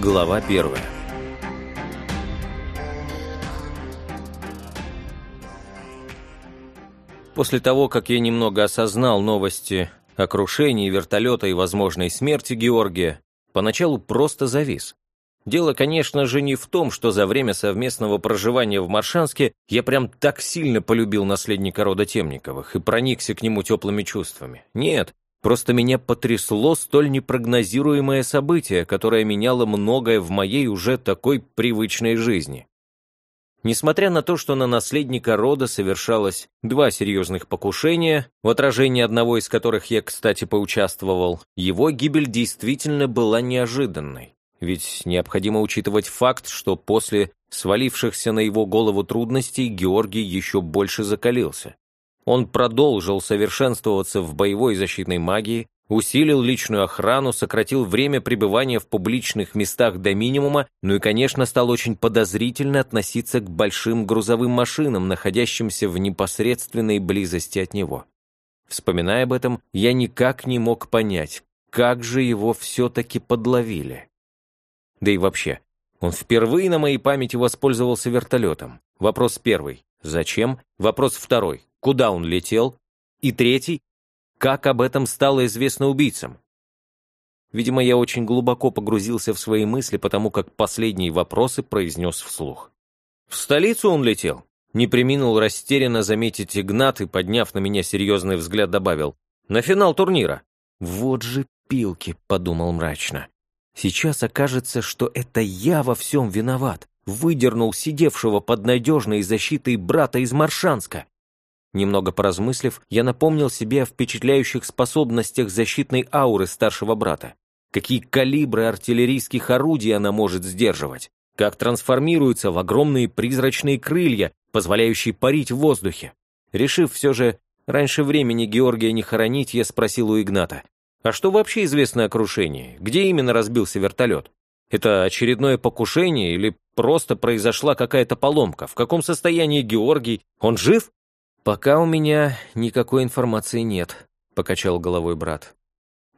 Глава первая После того, как я немного осознал новости о крушении вертолета и возможной смерти Георгия, поначалу просто завис. Дело, конечно же, не в том, что за время совместного проживания в Маршанске я прям так сильно полюбил наследника рода Темниковых и проникся к нему теплыми чувствами. Нет, просто меня потрясло столь непрогнозируемое событие, которое меняло многое в моей уже такой привычной жизни. Несмотря на то, что на наследника рода совершалось два серьезных покушения, в отражении одного из которых я, кстати, поучаствовал, его гибель действительно была неожиданной. Ведь необходимо учитывать факт, что после свалившихся на его голову трудностей Георгий еще больше закалился. Он продолжил совершенствоваться в боевой защитной магии, усилил личную охрану, сократил время пребывания в публичных местах до минимума, ну и, конечно, стал очень подозрительно относиться к большим грузовым машинам, находящимся в непосредственной близости от него. Вспоминая об этом, я никак не мог понять, как же его все-таки подловили. Да и вообще, он впервые на моей памяти воспользовался вертолетом. Вопрос первый – зачем? Вопрос второй – куда он летел? И третий как об этом стало известно убийцам? Видимо, я очень глубоко погрузился в свои мысли, потому как последние вопросы произнес вслух. В столицу он летел? Не приминул растерянно заметить Игнат и, подняв на меня серьезный взгляд, добавил. На финал турнира. Вот же пилки, подумал мрачно. Сейчас окажется, что это я во всем виноват. Выдернул сидевшего под надежной защитой брата из Маршанска. Немного поразмыслив, я напомнил себе о впечатляющих способностях защитной ауры старшего брата. Какие калибры артиллерийских орудий она может сдерживать. Как трансформируется в огромные призрачные крылья, позволяющие парить в воздухе. Решив все же раньше времени Георгия не хоронить, я спросил у Игната. А что вообще известно о крушении? Где именно разбился вертолет? Это очередное покушение или просто произошла какая-то поломка? В каком состоянии Георгий? Он жив? «Пока у меня никакой информации нет», — покачал головой брат.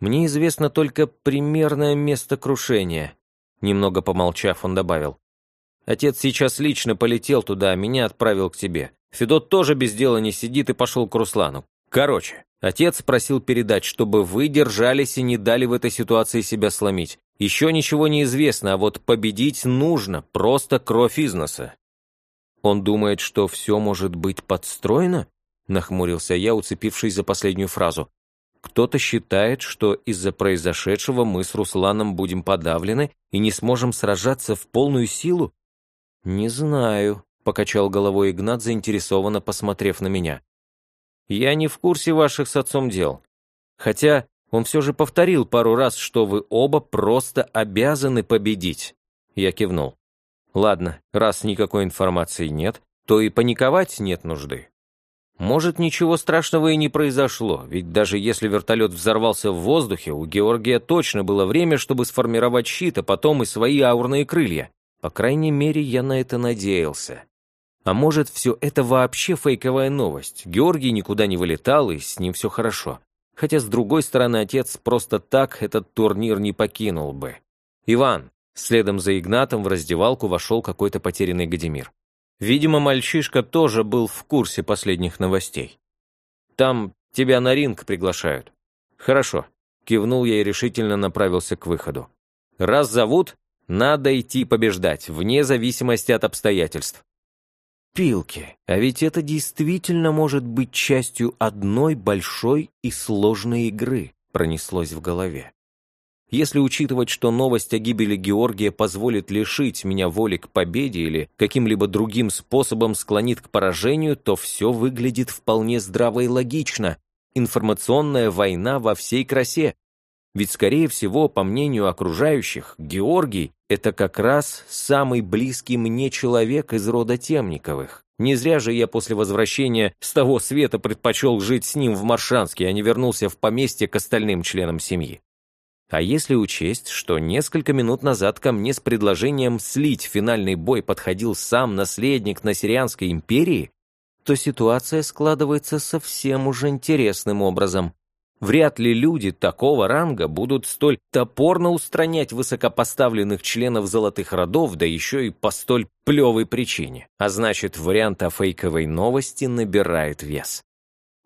«Мне известно только примерное место крушения», — немного помолчав, он добавил. «Отец сейчас лично полетел туда, а меня отправил к тебе. Федот тоже без дела не сидит и пошел к Руслану. Короче, отец просил передать, чтобы вы держались и не дали в этой ситуации себя сломить. Еще ничего не известно, а вот победить нужно, просто кровь из носа. «Он думает, что все может быть подстроено?» — нахмурился я, уцепившись за последнюю фразу. «Кто-то считает, что из-за произошедшего мы с Русланом будем подавлены и не сможем сражаться в полную силу?» «Не знаю», — покачал головой Игнат, заинтересованно посмотрев на меня. «Я не в курсе ваших с отцом дел. Хотя он все же повторил пару раз, что вы оба просто обязаны победить». Я кивнул. Ладно, раз никакой информации нет, то и паниковать нет нужды. Может, ничего страшного и не произошло, ведь даже если вертолет взорвался в воздухе, у Георгия точно было время, чтобы сформировать щит, а потом и свои аурные крылья. По крайней мере, я на это надеялся. А может, все это вообще фейковая новость. Георгий никуда не вылетал, и с ним все хорошо. Хотя, с другой стороны, отец просто так этот турнир не покинул бы. «Иван, Следом за Игнатом в раздевалку вошел какой-то потерянный Гадимир. Видимо, мальчишка тоже был в курсе последних новостей. «Там тебя на ринг приглашают». «Хорошо», — кивнул я и решительно направился к выходу. «Раз зовут, надо идти побеждать, вне зависимости от обстоятельств». Пилки, а ведь это действительно может быть частью одной большой и сложной игры, пронеслось в голове. Если учитывать, что новость о гибели Георгия позволит лишить меня воли к победе или каким-либо другим способом склонит к поражению, то все выглядит вполне здраво и логично. Информационная война во всей красе. Ведь, скорее всего, по мнению окружающих, Георгий — это как раз самый близкий мне человек из рода Темниковых. Не зря же я после возвращения с того света предпочел жить с ним в Маршанске, а не вернулся в поместье к остальным членам семьи. А если учесть, что несколько минут назад ко мне с предложением слить финальный бой подходил сам наследник Насирианской империи, то ситуация складывается совсем уже интересным образом. Вряд ли люди такого ранга будут столь топорно устранять высокопоставленных членов золотых родов, да еще и по столь плевой причине. А значит, вариант о фейковой новости набирает вес.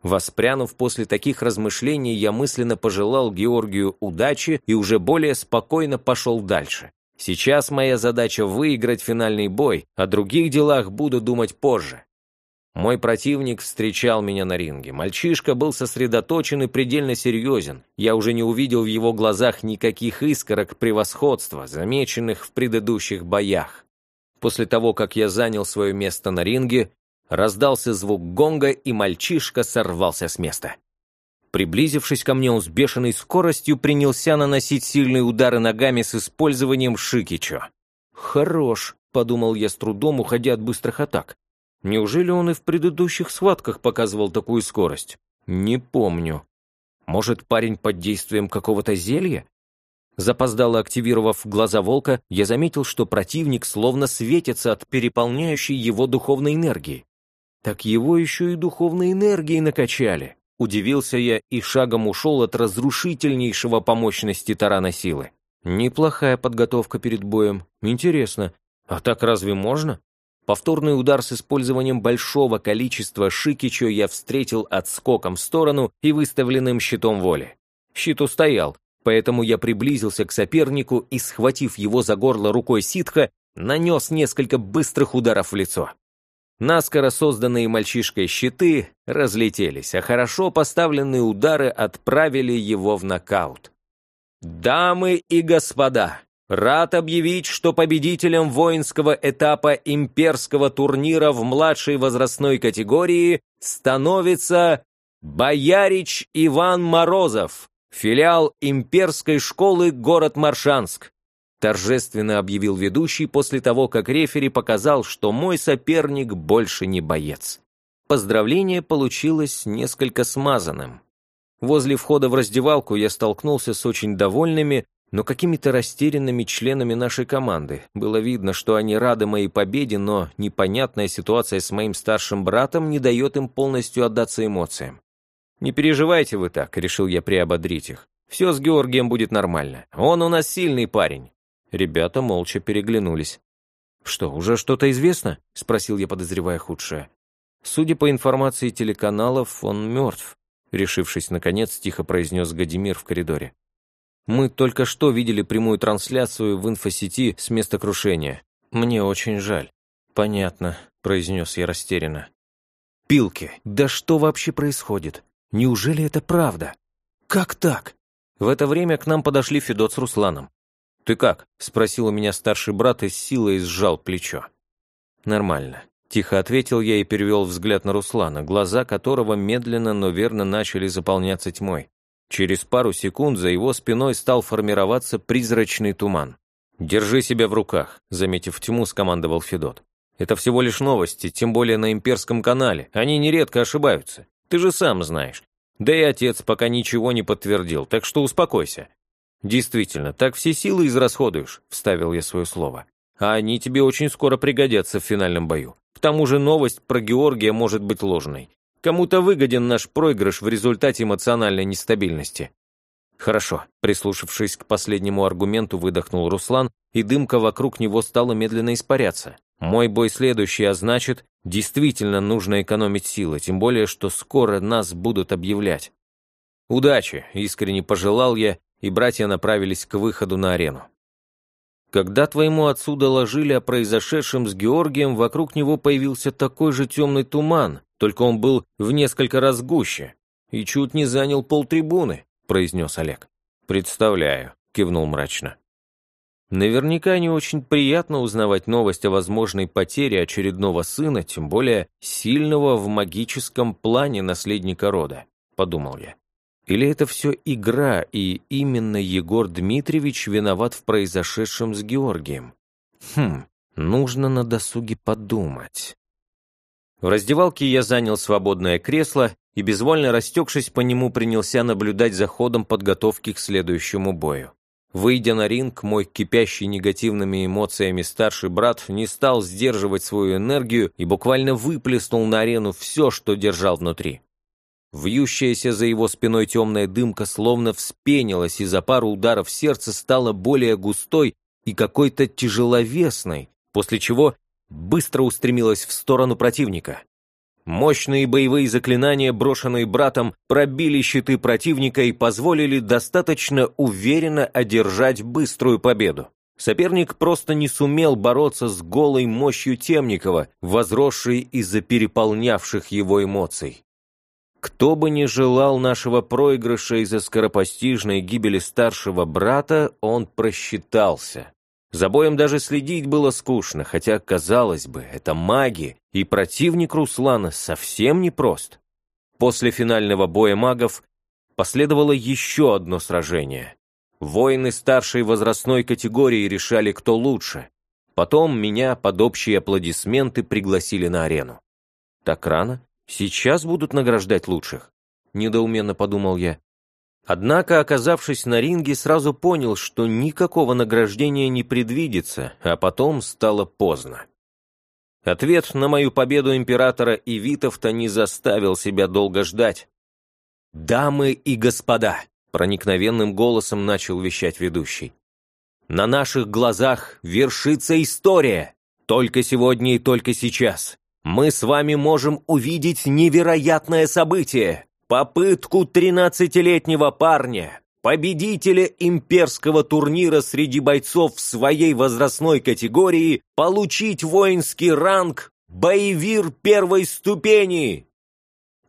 Воспрянув после таких размышлений, я мысленно пожелал Георгию удачи и уже более спокойно пошел дальше. Сейчас моя задача выиграть финальный бой, о других делах буду думать позже. Мой противник встречал меня на ринге. Мальчишка был сосредоточен и предельно серьезен. Я уже не увидел в его глазах никаких искорок превосходства, замеченных в предыдущих боях. После того, как я занял свое место на ринге, раздался звук гонга, и мальчишка сорвался с места. Приблизившись ко мне, он с бешеной скоростью принялся наносить сильные удары ногами с использованием шикичо. «Хорош», — подумал я с трудом, уходя от быстрых атак. Неужели он и в предыдущих схватках показывал такую скорость? Не помню. Может, парень под действием какого-то зелья? Запоздало активировав глаза волка, я заметил, что противник словно светится от переполняющей его духовной энергии. Так его еще и духовной энергией накачали. Удивился я и шагом ушел от разрушительнейшего по мощности тарана силы. Неплохая подготовка перед боем. Интересно, а так разве можно? Повторный удар с использованием большого количества шикичо я встретил отскоком в сторону и выставленным щитом воли. Щит устоял, поэтому я приблизился к сопернику и, схватив его за горло рукой ситха, нанес несколько быстрых ударов в лицо. Наскоро созданные мальчишкой щиты разлетелись, а хорошо поставленные удары отправили его в нокаут. «Дамы и господа, Рад объявить, что победителем воинского этапа имперского турнира в младшей возрастной категории становится Боярич Иван Морозов, филиал имперской школы город Маршанск. Торжественно объявил ведущий после того, как рефери показал, что мой соперник больше не боец. Поздравление получилось несколько смазанным. Возле входа в раздевалку я столкнулся с очень довольными, но какими-то растерянными членами нашей команды. Было видно, что они рады моей победе, но непонятная ситуация с моим старшим братом не дает им полностью отдаться эмоциям. «Не переживайте вы так», — решил я приободрить их. «Все с Георгием будет нормально. Он у нас сильный парень». Ребята молча переглянулись. «Что, уже что-то известно?» — спросил я, подозревая худшее. Судя по информации телеканалов, он мертв, решившись, наконец, тихо произнес Гадимир в коридоре. Мы только что видели прямую трансляцию в инфосети с места крушения. Мне очень жаль. Понятно, произнес я растерянно. Пилки, да что вообще происходит? Неужели это правда? Как так? В это время к нам подошли Федот с Русланом. «Ты как?» — спросил у меня старший брат и с силой сжал плечо. «Нормально», — тихо ответил я и перевел взгляд на Руслана, глаза которого медленно, но верно начали заполняться тьмой. Через пару секунд за его спиной стал формироваться призрачный туман. «Держи себя в руках», — заметив тьму, скомандовал Федот. «Это всего лишь новости, тем более на имперском канале. Они нередко ошибаются. Ты же сам знаешь. Да и отец пока ничего не подтвердил, так что успокойся». «Действительно, так все силы израсходуешь», — вставил я свое слово. «А они тебе очень скоро пригодятся в финальном бою. К тому же новость про Георгия может быть ложной. Кому-то выгоден наш проигрыш в результате эмоциональной нестабильности. Хорошо, прислушавшись к последнему аргументу, выдохнул Руслан, и дымка вокруг него стала медленно испаряться. Мой бой следующий, а значит, действительно нужно экономить силы, тем более, что скоро нас будут объявлять. Удачи, искренне пожелал я, и братья направились к выходу на арену. Когда твоему отцу доложили о произошедшем с Георгием, вокруг него появился такой же темный туман, только он был в несколько раз гуще и чуть не занял полтрибуны», — произнес Олег. «Представляю», — кивнул мрачно. Наверняка не очень приятно узнавать новость о возможной потере очередного сына, тем более сильного в магическом плане наследника рода, подумал я. Или это все игра, и именно Егор Дмитриевич виноват в произошедшем с Георгием? Хм, нужно на досуге подумать. В раздевалке я занял свободное кресло и, безвольно растекшись по нему, принялся наблюдать за ходом подготовки к следующему бою. Выйдя на ринг, мой кипящий негативными эмоциями старший брат не стал сдерживать свою энергию и буквально выплеснул на арену все, что держал внутри. Вьющаяся за его спиной темная дымка словно вспенилась, и за пару ударов сердца стала более густой и какой-то тяжеловесной, после чего быстро устремилась в сторону противника. Мощные боевые заклинания, брошенные братом, пробили щиты противника и позволили достаточно уверенно одержать быструю победу. Соперник просто не сумел бороться с голой мощью Темникова, возросшей из-за переполнявших его эмоций. Кто бы ни желал нашего проигрыша из-за скоропостижной гибели старшего брата, он просчитался. За боем даже следить было скучно, хотя, казалось бы, это маги, и противник Руслана совсем непрост. После финального боя магов последовало еще одно сражение. Воины старшей возрастной категории решали, кто лучше. Потом меня под общие аплодисменты пригласили на арену. Так рано? Сейчас будут награждать лучших? Недоуменно подумал я. Однако, оказавшись на ринге, сразу понял, что никакого награждения не предвидится, а потом стало поздно. Ответ на мою победу императора и Витовта не заставил себя долго ждать. «Дамы и господа!» — проникновенным голосом начал вещать ведущий. «На наших глазах вершится история! Только сегодня и только сейчас мы с вами можем увидеть невероятное событие, попытку 13-летнего парня, победителя имперского турнира среди бойцов в своей возрастной категории, получить воинский ранг «Боевир первой ступени».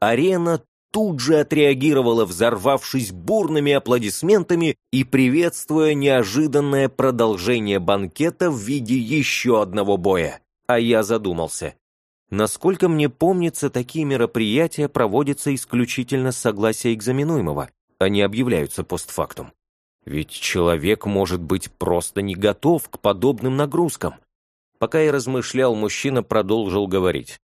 Арена тут же отреагировала, взорвавшись бурными аплодисментами и приветствуя неожиданное продолжение банкета в виде еще одного боя. А я задумался. Насколько мне помнится, такие мероприятия проводятся исключительно с согласия экзаменуемого, а не объявляются постфактум. Ведь человек может быть просто не готов к подобным нагрузкам. Пока я размышлял, мужчина продолжил говорить.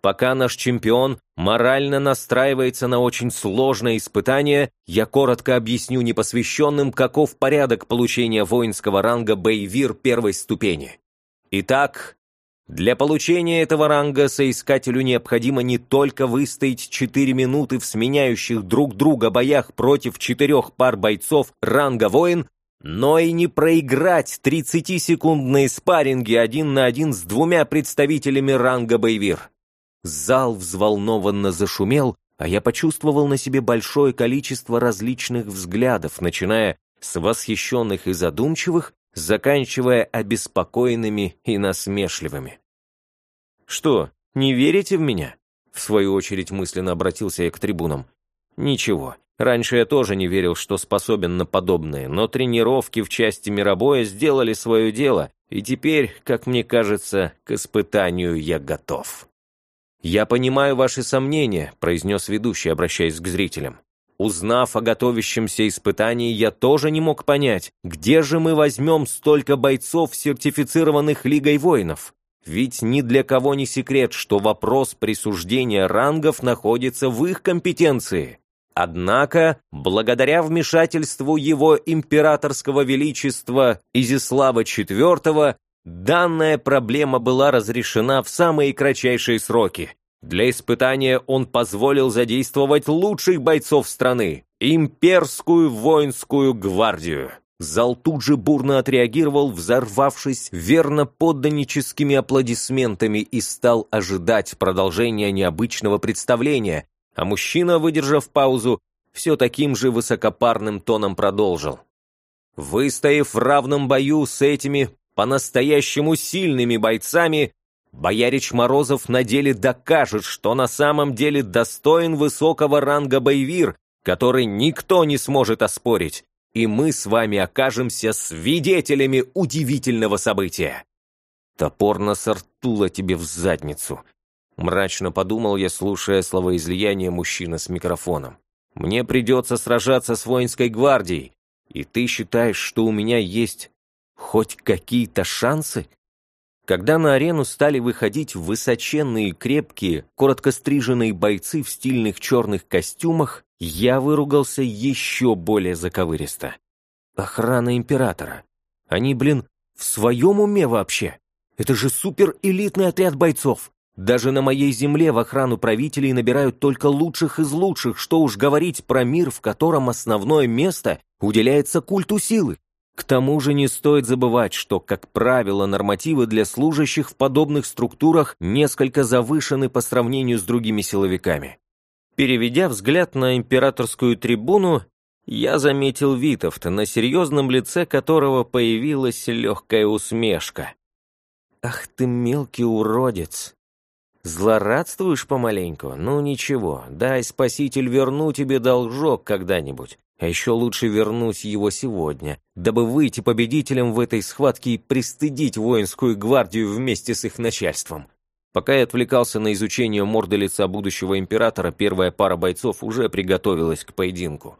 Пока наш чемпион морально настраивается на очень сложное испытание, я коротко объясню непосвященным, каков порядок получения воинского ранга боевир первой ступени. Итак, для получения этого ранга соискателю необходимо не только выстоять 4 минуты в сменяющих друг друга боях против четырех пар бойцов ранга воин, но и не проиграть 30-секундные спарринги один на один с двумя представителями ранга боевир. Зал взволнованно зашумел, а я почувствовал на себе большое количество различных взглядов, начиная с восхищенных и задумчивых заканчивая обеспокоенными и насмешливыми. «Что, не верите в меня?» В свою очередь мысленно обратился я к трибунам. «Ничего, раньше я тоже не верил, что способен на подобное, но тренировки в части миробоя сделали свое дело, и теперь, как мне кажется, к испытанию я готов». «Я понимаю ваши сомнения», — произнес ведущий, обращаясь к зрителям. Узнав о готовящемся испытании, я тоже не мог понять, где же мы возьмем столько бойцов, сертифицированных Лигой воинов. Ведь ни для кого не секрет, что вопрос присуждения рангов находится в их компетенции. Однако, благодаря вмешательству его императорского величества Изислава IV, данная проблема была разрешена в самые кратчайшие сроки, для испытания он позволил задействовать лучших бойцов страны – имперскую воинскую гвардию. Зал тут же бурно отреагировал, взорвавшись верно подданническими аплодисментами и стал ожидать продолжения необычного представления, а мужчина, выдержав паузу, все таким же высокопарным тоном продолжил. Выстояв в равном бою с этими по-настоящему сильными бойцами, Боярич Морозов на деле докажет, что на самом деле достоин высокого ранга боевир, который никто не сможет оспорить, и мы с вами окажемся свидетелями удивительного события. Топор насортула тебе в задницу. Мрачно подумал я, слушая словоизлияние мужчины с микрофоном. Мне придется сражаться с воинской гвардией, и ты считаешь, что у меня есть хоть какие-то шансы? Когда на арену стали выходить высоченные, крепкие, коротко стриженные бойцы в стильных черных костюмах, я выругался еще более заковыристо. Охрана императора. Они, блин, в своем уме вообще? Это же супер-элитный отряд бойцов. Даже на моей земле в охрану правителей набирают только лучших из лучших, что уж говорить про мир, в котором основное место уделяется культу силы. К тому же не стоит забывать, что, как правило, нормативы для служащих в подобных структурах несколько завышены по сравнению с другими силовиками. Переведя взгляд на императорскую трибуну, я заметил Витовта, на серьезном лице которого появилась легкая усмешка. «Ах ты мелкий уродец! Злорадствуешь помаленьку? Ну ничего, дай, спаситель, верну тебе должок когда-нибудь. А еще лучше вернуть его сегодня, дабы выйти победителем в этой схватке и пристыдить воинскую гвардию вместе с их начальством. Пока я отвлекался на изучение морды лица будущего императора, первая пара бойцов уже приготовилась к поединку.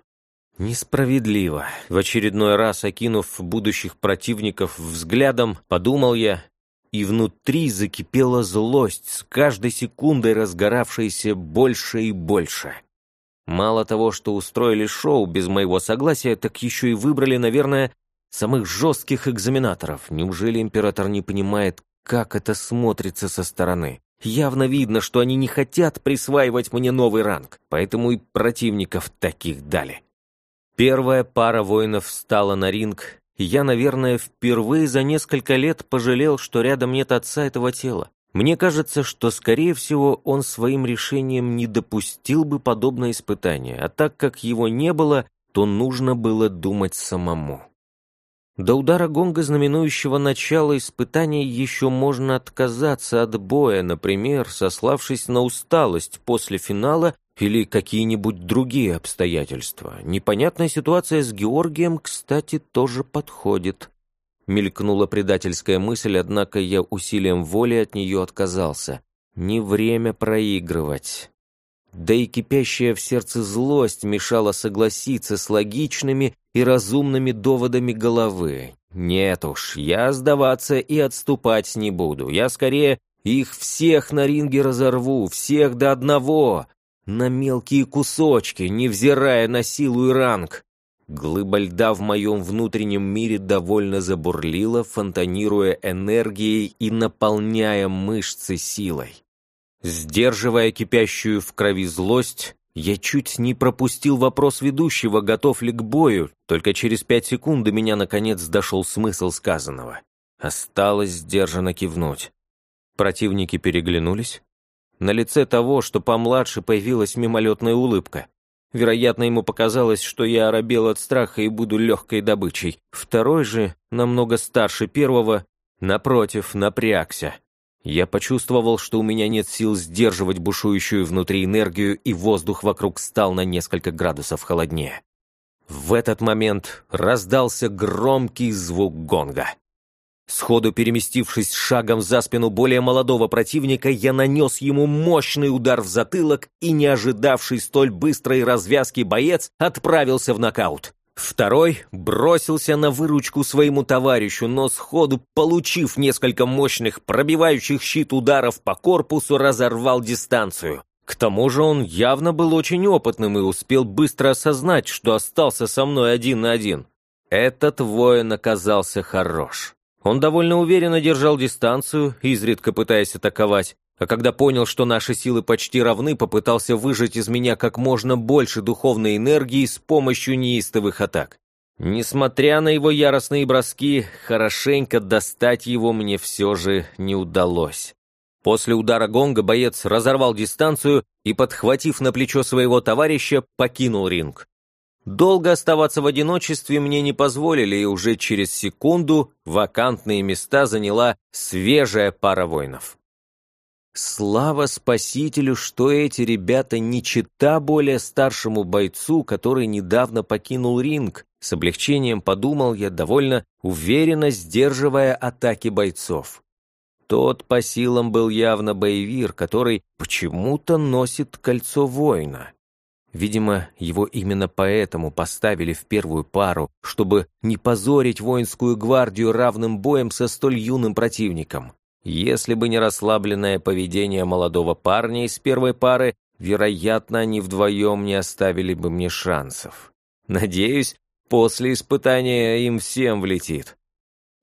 Несправедливо. В очередной раз, окинув будущих противников взглядом, подумал я и внутри закипела злость, с каждой секундой разгоравшаяся больше и больше. Мало того, что устроили шоу без моего согласия, так еще и выбрали, наверное, самых жестких экзаменаторов. Неужели император не понимает, как это смотрится со стороны? Явно видно, что они не хотят присваивать мне новый ранг, поэтому и противников таких дали. Первая пара воинов встала на ринг, я, наверное, впервые за несколько лет пожалел, что рядом нет отца этого тела. Мне кажется, что, скорее всего, он своим решением не допустил бы подобное испытание, а так как его не было, то нужно было думать самому. До удара гонга, знаменующего начало испытания, еще можно отказаться от боя, например, сославшись на усталость после финала или какие-нибудь другие обстоятельства. Непонятная ситуация с Георгием, кстати, тоже подходит. Мелькнула предательская мысль, однако я усилием воли от нее отказался. Не время проигрывать. Да и кипящая в сердце злость мешала согласиться с логичными и разумными доводами головы. Нет уж, я сдаваться и отступать не буду. Я скорее их всех на ринге разорву, всех до одного на мелкие кусочки, невзирая на силу и ранг. Глыба льда в моем внутреннем мире довольно забурлила, фонтанируя энергией и наполняя мышцы силой. Сдерживая кипящую в крови злость, я чуть не пропустил вопрос ведущего, готов ли к бою, только через пять секунд до меня наконец дошел смысл сказанного. Осталось сдержанно кивнуть. Противники переглянулись, на лице того, что помладше, появилась мимолетная улыбка. Вероятно, ему показалось, что я оробел от страха и буду легкой добычей. Второй же, намного старше первого, напротив, напрягся. Я почувствовал, что у меня нет сил сдерживать бушующую внутри энергию, и воздух вокруг стал на несколько градусов холоднее. В этот момент раздался громкий звук гонга. Сходу переместившись шагом за спину более молодого противника, я нанес ему мощный удар в затылок, и не ожидавший столь быстрой развязки боец отправился в нокаут. Второй бросился на выручку своему товарищу, но сходу, получив несколько мощных, пробивающих щит ударов по корпусу, разорвал дистанцию. К тому же он явно был очень опытным и успел быстро осознать, что остался со мной один на один. Этот воин оказался хорош. Он довольно уверенно держал дистанцию, изредка пытаясь атаковать, а когда понял, что наши силы почти равны, попытался выжать из меня как можно больше духовной энергии с помощью неистовых атак. Несмотря на его яростные броски, хорошенько достать его мне все же не удалось. После удара гонга боец разорвал дистанцию и, подхватив на плечо своего товарища, покинул ринг. Долго оставаться в одиночестве мне не позволили, и уже через секунду вакантные места заняла свежая пара воинов. Слава спасителю, что эти ребята не чита более старшему бойцу, который недавно покинул ринг. С облегчением подумал я, довольно уверенно сдерживая атаки бойцов. Тот по силам был явно боевир, который почему-то носит кольцо воина. Видимо, его именно поэтому поставили в первую пару, чтобы не позорить воинскую гвардию равным боем со столь юным противником. Если бы не расслабленное поведение молодого парня из первой пары, вероятно, они вдвоем не оставили бы мне шансов. Надеюсь, после испытания им всем влетит.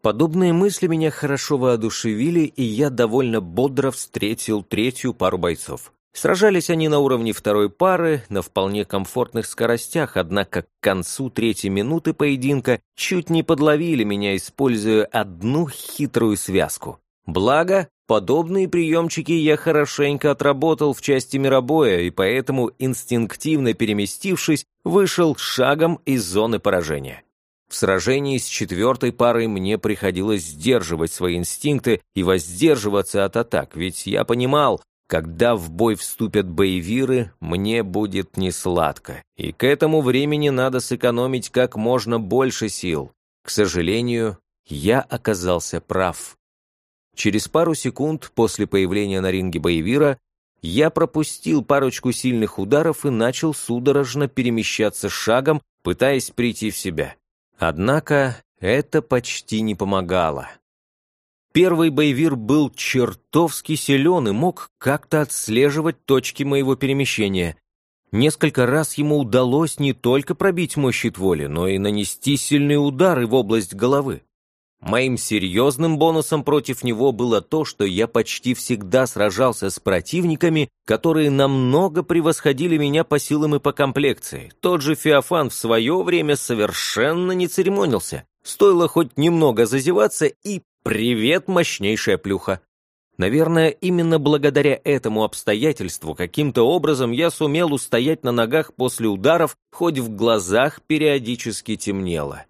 Подобные мысли меня хорошо воодушевили, и я довольно бодро встретил третью пару бойцов. Сражались они на уровне второй пары, на вполне комфортных скоростях, однако к концу третьей минуты поединка чуть не подловили меня, используя одну хитрую связку. Благо, подобные приемчики я хорошенько отработал в части миробоя, и поэтому, инстинктивно переместившись, вышел шагом из зоны поражения. В сражении с четвертой парой мне приходилось сдерживать свои инстинкты и воздерживаться от атак, ведь я понимал, когда в бой вступят боевиры, мне будет несладко, и к этому времени надо сэкономить как можно больше сил. К сожалению, я оказался прав. Через пару секунд после появления на ринге боевира я пропустил парочку сильных ударов и начал судорожно перемещаться шагом, пытаясь прийти в себя. Однако это почти не помогало. Первый боевир был чертовски силен и мог как-то отслеживать точки моего перемещения. Несколько раз ему удалось не только пробить мой щит воли, но и нанести сильные удары в область головы. Моим серьезным бонусом против него было то, что я почти всегда сражался с противниками, которые намного превосходили меня по силам и по комплекции. Тот же Феофан в свое время совершенно не церемонился. Стоило хоть немного зазеваться, и «Привет, мощнейшая плюха!» Наверное, именно благодаря этому обстоятельству каким-то образом я сумел устоять на ногах после ударов, хоть в глазах периодически темнело.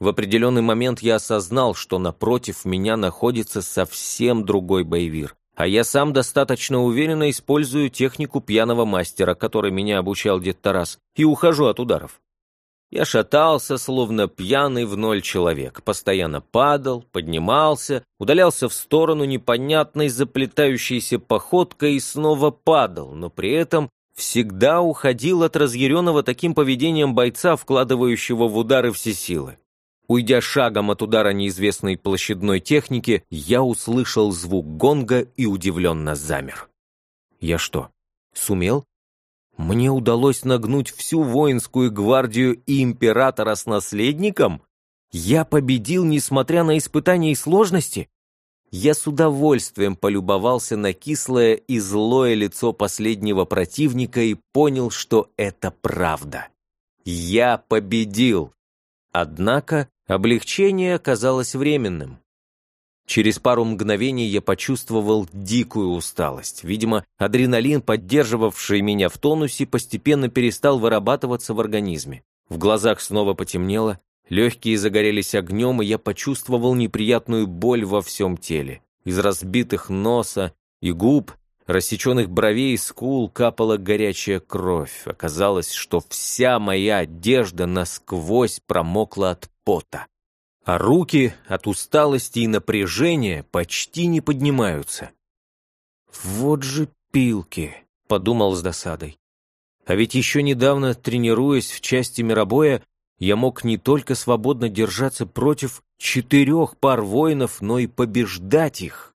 В определенный момент я осознал, что напротив меня находится совсем другой боевир, а я сам достаточно уверенно использую технику пьяного мастера, который меня обучал дед Тарас, и ухожу от ударов. Я шатался, словно пьяный в ноль человек, постоянно падал, поднимался, удалялся в сторону непонятной заплетающейся походкой и снова падал, но при этом всегда уходил от разъяренного таким поведением бойца, вкладывающего в удары все силы. Уйдя шагом от удара неизвестной площадной техники, я услышал звук гонга и удивленно замер. Я что, сумел мне удалось нагнуть всю воинскую гвардию и императора с наследником? Я победил, несмотря на испытания и сложности? Я с удовольствием полюбовался на кислое и злое лицо последнего противника и понял, что это правда. Я победил. Однако облегчение оказалось временным. Через пару мгновений я почувствовал дикую усталость. Видимо, адреналин, поддерживавший меня в тонусе, постепенно перестал вырабатываться в организме. В глазах снова потемнело, легкие загорелись огнем, и я почувствовал неприятную боль во всем теле. Из разбитых носа и губ, рассеченных бровей и скул капала горячая кровь. Оказалось, что вся моя одежда насквозь промокла от пота а руки от усталости и напряжения почти не поднимаются. «Вот же пилки», — подумал с досадой. А ведь еще недавно, тренируясь в части миробоя, я мог не только свободно держаться против четырех пар воинов, но и побеждать их.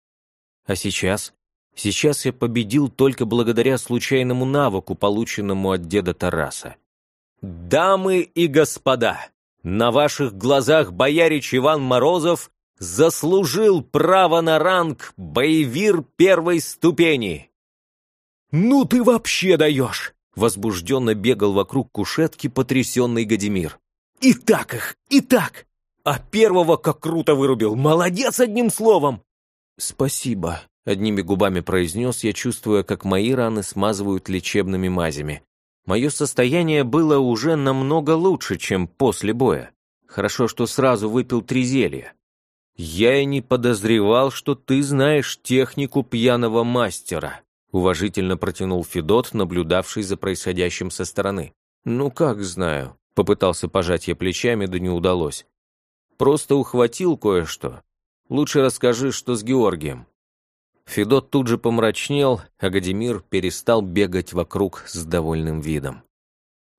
А сейчас? Сейчас я победил только благодаря случайному навыку, полученному от деда Тараса. «Дамы и господа!» На ваших глазах боярич Иван Морозов заслужил право на ранг боевир первой ступени. «Ну ты вообще даешь!» Возбужденно бегал вокруг кушетки потрясенный Гадимир. «И так их, и так! А первого как круто вырубил! Молодец одним словом!» «Спасибо», — одними губами произнес я, чувствуя, как мои раны смазывают лечебными мазями. Мое состояние было уже намного лучше, чем после боя. Хорошо, что сразу выпил три зелья. Я и не подозревал, что ты знаешь технику пьяного мастера, уважительно протянул Федот, наблюдавший за происходящим со стороны. Ну как знаю, попытался пожать я плечами, да не удалось. Просто ухватил кое-что. Лучше расскажи, что с Георгием. Федот тут же помрачнел, а Гадимир перестал бегать вокруг с довольным видом.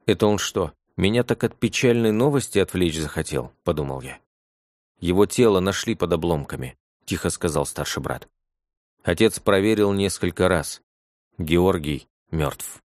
«Это он что, меня так от печальной новости отвлечь захотел?» — подумал я. «Его тело нашли под обломками», — тихо сказал старший брат. Отец проверил несколько раз. Георгий мертв.